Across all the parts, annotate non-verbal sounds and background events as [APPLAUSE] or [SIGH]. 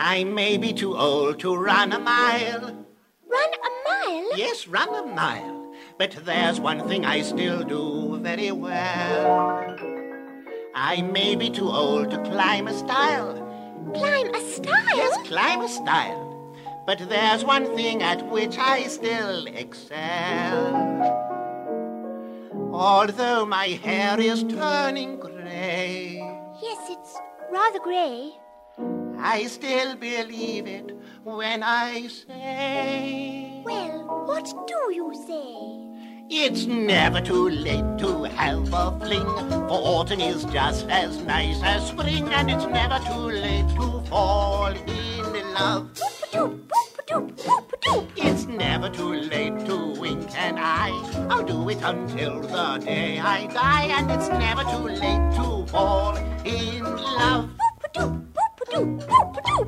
I may be too old to run a mile. Run a mile? Yes, run a mile. But there's one thing I still do very well. I may be too old to climb a stile. Climb a stile? Yes, climb a stile. But there's one thing at which I still excel. Although my hair is turning grey, Yes, it's rather grey. I still believe it when I say Well, what do you say? it's never too late to have a fling. For autumn is just as nice as spring, and it's never too late to fall in love. It's never too late to wink an eye. I'll do it until the day I die, and it's never too late to fall in love.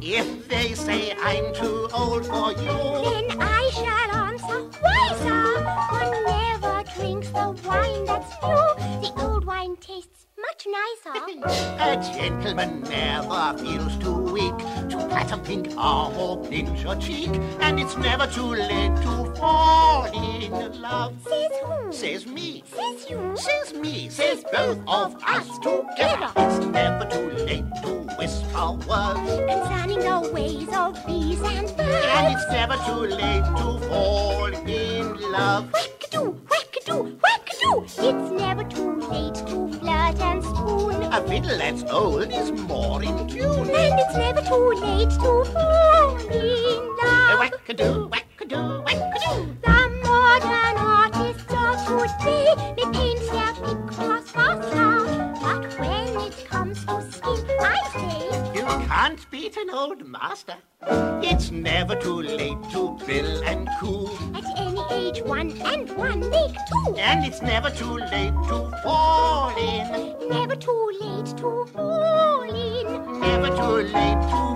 If they say I'm too old for you, Then I shall answer, why, sir? One never drinks the wine that's new. The old wine tastes much nicer. [LAUGHS] a gentleman never feels too weak to pat a pink arm or pinch a cheek, and it's never too late to fall in love. Says who? Says me. Says you? Says me, says both of us together. It's never too late to whisper words. Concerning the ways of bees and birds. And it's never too late to fall in love. Whack-a-doo, whack-a-doo, whack-a-doo. It's never too late to flirt and spoon. A fiddle that's old is more in tune. And it's never too late to fall in love. Whack-a-doo, whack-a-doo, whack-a-doo. The modern artists of today may paint Can't beat an old master. It's never too late to bill and coo. at any age, one and one make two. And it's never too late to fall in. Never too late to fall in Never too late to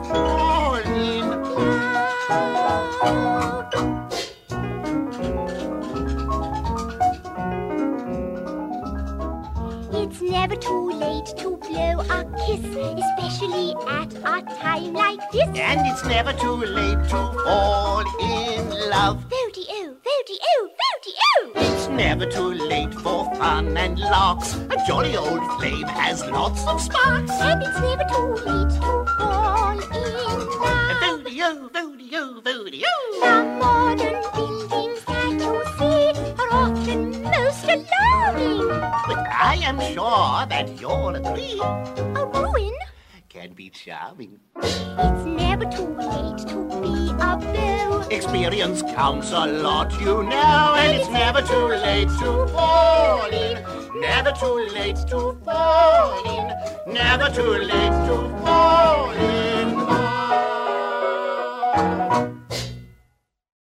never too late to blow a kiss, especially at a time like this. And it's never too late to fall in love. Vody oh, Vody oh, Vody oh! It's never too late for fun and larks. A jolly old flame has lots of sparks. And it's never too late to fall in love. Voodoo, voodoo, voodoo. The modern buildings that you see are often most alarming. But I am sure that you'll agree A ruin? can be charming. It's never too late to be a beau. Experience counts a lot, you know, and it's never too late to fall in. Never too late to fall in. Never too late to fall in.